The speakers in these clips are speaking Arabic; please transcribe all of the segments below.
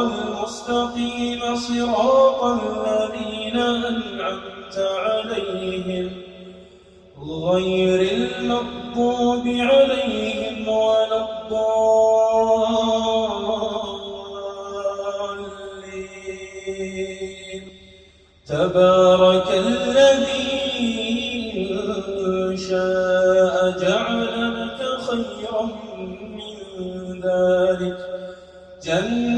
المستقيم صراط الذين أنعمت عليهم غير المغضوب عليهم ولا الضالين. تبارك الذي شاء جعل لك خيرا من ذلك. جنات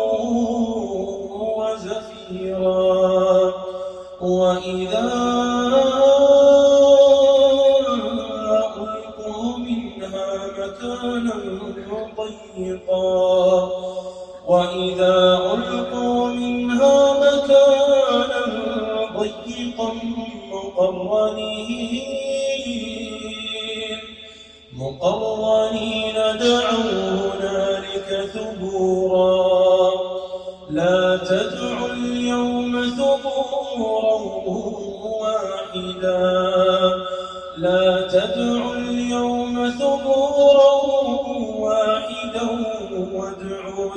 وإذا ألقوا منها مكانا ضيقا مقرنين. مقرنين دعوا هنالك ثبورا. لا تدعوا اليوم ثبورا واحدا. لا تدعوا اليوم ثبورا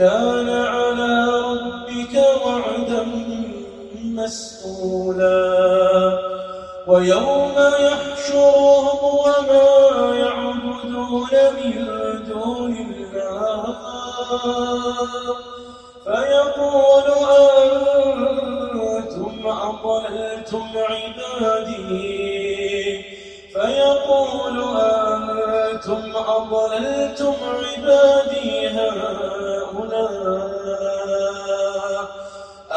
كان على ربك وعدا مسئولا ويوم يحشرهم وما يعبدون من دون الله فيقول أنتم أضللتم عبادي. فيقول أنتم أضللتم عبادي هؤلاء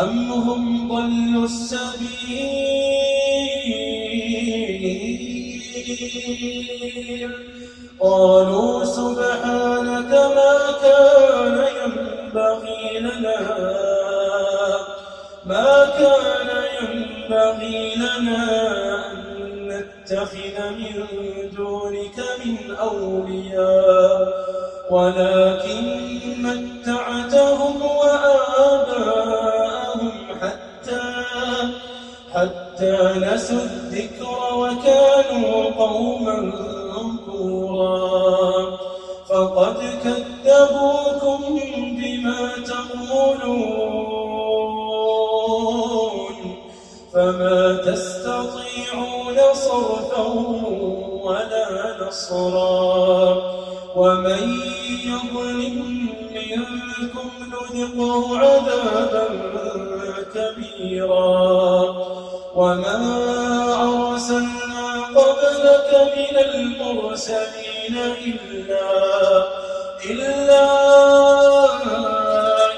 أم هم ضلوا السبيل؟ قالوا سبحانك ما كان ينبغي لنا ما كان ينبغي لنا أن نتخذ من دونك من أولياء ولكن متعتهم وآباءهم حتى حتى نسوا الذكر وكانوا قوما بورا فقد كذبوكم بما تقولون فما تستطيعون صرفا ولا نصرا. ومن يظلم منكم نذقه عذابا كبيرا. وما أرسلنا قبلك من المرسلين إلا إلا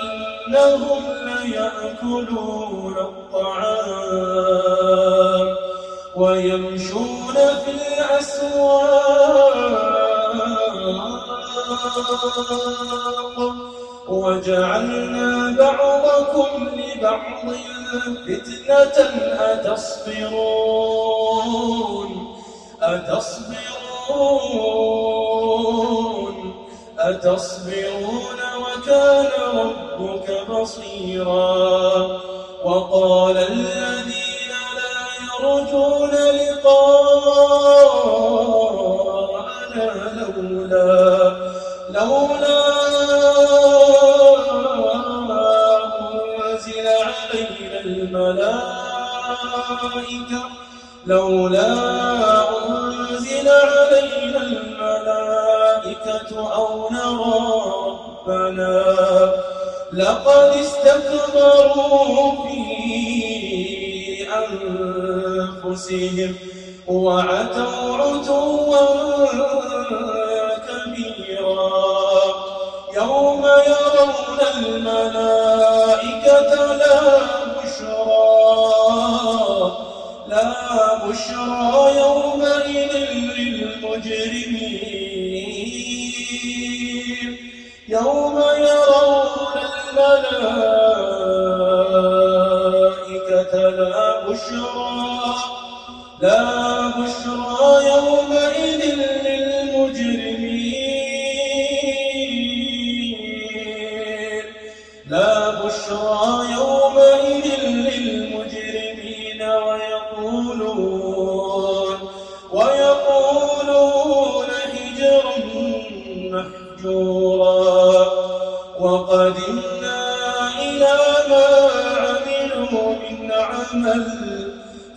إنهم ليأكلون. الأسواق وجعلنا بعضكم لبعض فتنة أتصبرون أتصبرون أتصبرون وكان ربك بصيرا. وقال الذين لا يرجون لقاءنا لولا لولا أنزل علينا الملائكة لولا أنزل علينا الملائكة أو نرى ربنا. لقد استكبروا في أنفسهم وعتوا عتوا كبيرا. يوم يرون الملائكة لا بشرى. لا بشرى يومئذ للمجرمين. يوم يرون الملائكة لا بشرى. لا بشرى يومئذ للمجرمين. لا بشرى يومئذ للمجرمين ويقولون ويقولون هجرا محجورا وقدمنا إلى ما عملوا من عمل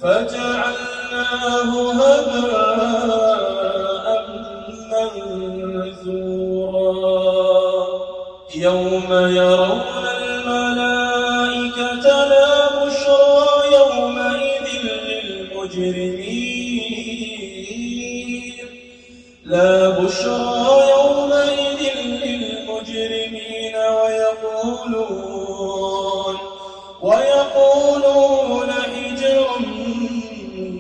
فجعلناه هباء منثورا. يوم يرون الملائكة لا بشرى يومئذ للمجرمين. لا بشرى يومئذ للمجرمين. ويقولون ويقولون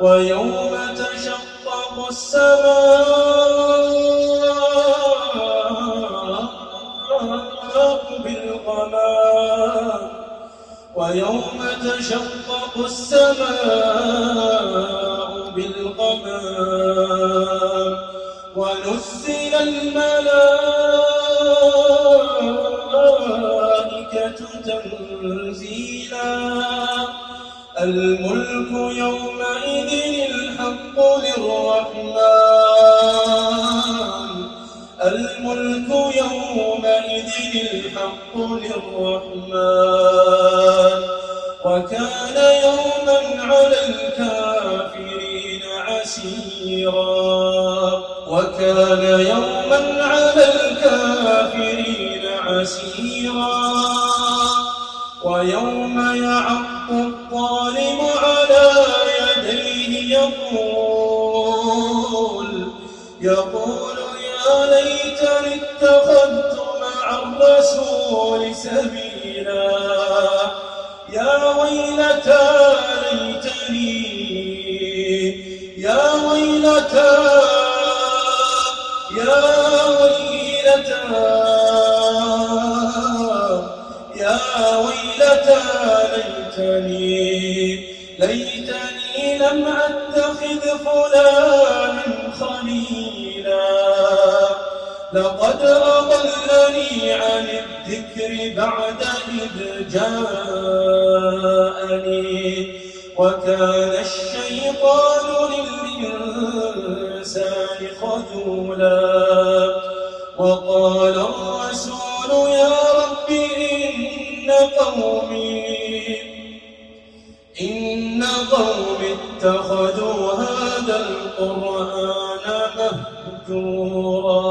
ويوم تشقق السماء بالغمام ويوم تشقق السماء بالغمام ونزل الملائكة تنزيلا. الملك يومئذ الملك يومئذ الحق للرحمن وكان يوما على الكافرين عسيرا. وكان يوما على الكافرين عسيرا. ويوم يعق الظالم على يديه يقول يقول الرسول سبيلا. يا ويلتى ليتني يا ويلتى يا ويلتى يا ويلتى ليتني. ليتني لم أتخذ فلانا خليلا. لقد أضلني عن الذكر بعد إذ جاءني. وكان الشيطان للإنسان خذولا. وقال الرسول يا رب إن قومي إن قومي اتخذوا هذا القرآن مهجورا.